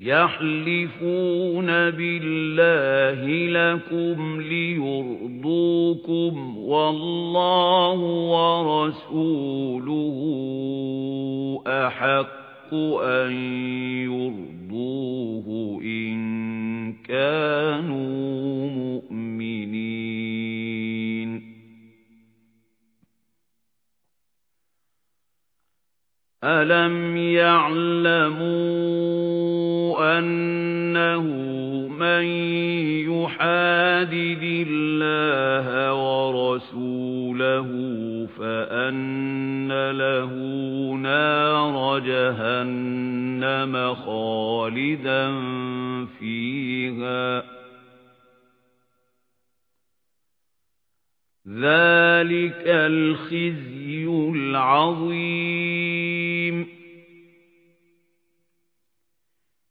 يَحْلِفُونَ بِاللَّهِ لَكُمْ لِيُرْضُوكُمْ وَاللَّهُ وَرَسُولُهُ أَحَقُّ أَن يُرْضُوهُ إِن كَانُوا مُؤْمِنِينَ. أَلَمْ يَعْلَمُوا أَنَّهُ مَن يُحَادِدِ اللَّهَ وَرَسُولَهُ فَأَنَّ لَهُ نَارَ جَهَنَّمَ خَالِدًا فِيهَا ذَلِكَ الْخِزْيُ الْعَظِيمُ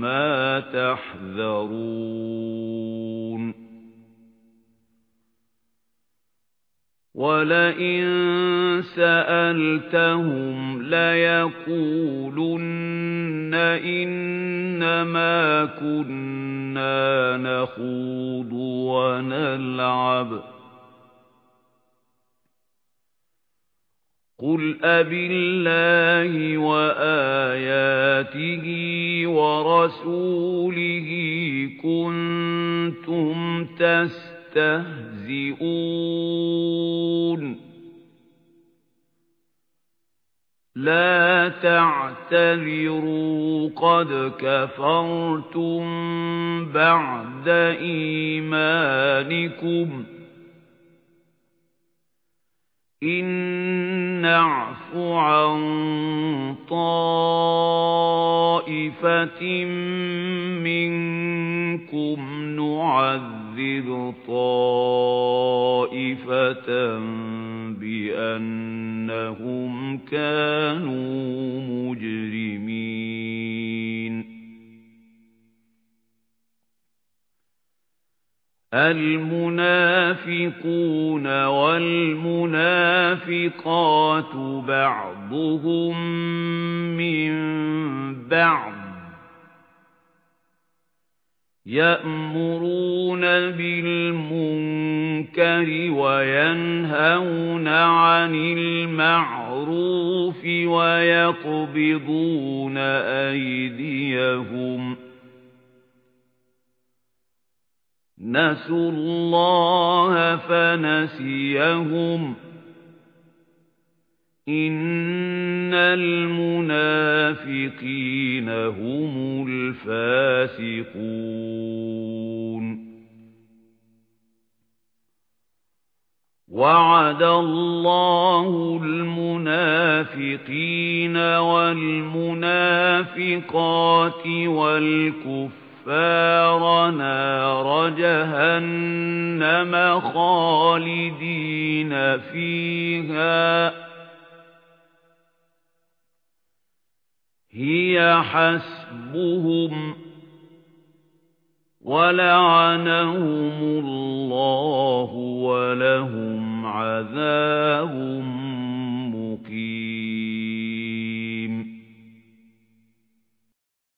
مَا تَحْذَرُونَ وَلَئِن سَأَلْتَهُمْ لَيَقُولُنَّ إِنَّمَا كُنَّا نَخُوضُ وَنَلْعَبُ قُلْ أَبِاللَّهِ وَآيَاتِهِ وَرَسُولِهِ كُنتُمْ تَسْتَهْزِئُونَ لَا تَعْتَذِرُوا قَدْ كَفَرْتُمْ بَعْدَ إِيمَانِكُمْ إِن نَّعْفُ عَن طَائِفَةٍ مِّنكُمْ نُعَذِّبْ طَائِفَةً بِأَنَّهُمْ كَانُوا مُجْرِمِينَ. الْمُنَافِقُونَ وَالْمُنَافِقَاتُ بَعْضُهُم مِّن بَعْضٍ. يَأْمُرُونَ بِالْمُنكَرِ وَيَنْهَوْنَ عَنِ الْمَعْرُوفِ وَيَقْبِضُونَ أَيْدِيَهُمْ ۚ نَسُوا اللَّهَ فَنَسِيَهُمْ. إِنَّ الْمُنَافِقِينَ هُمُ الْفَاسِقُونَ. وَعَدَ اللَّهُ الْمُنَافِقِينَ وَالْمُنَافِقَاتِ وَالْكُفَّارَ الْكُفَّارَ نَارَ جَهَنَّمَ خَالِدِينَ فِيهَا هِيَ حَسْبُهُمْ وَلَعَنَهُمُ اللَّهُ وَلَهُمْ عَذَابٌ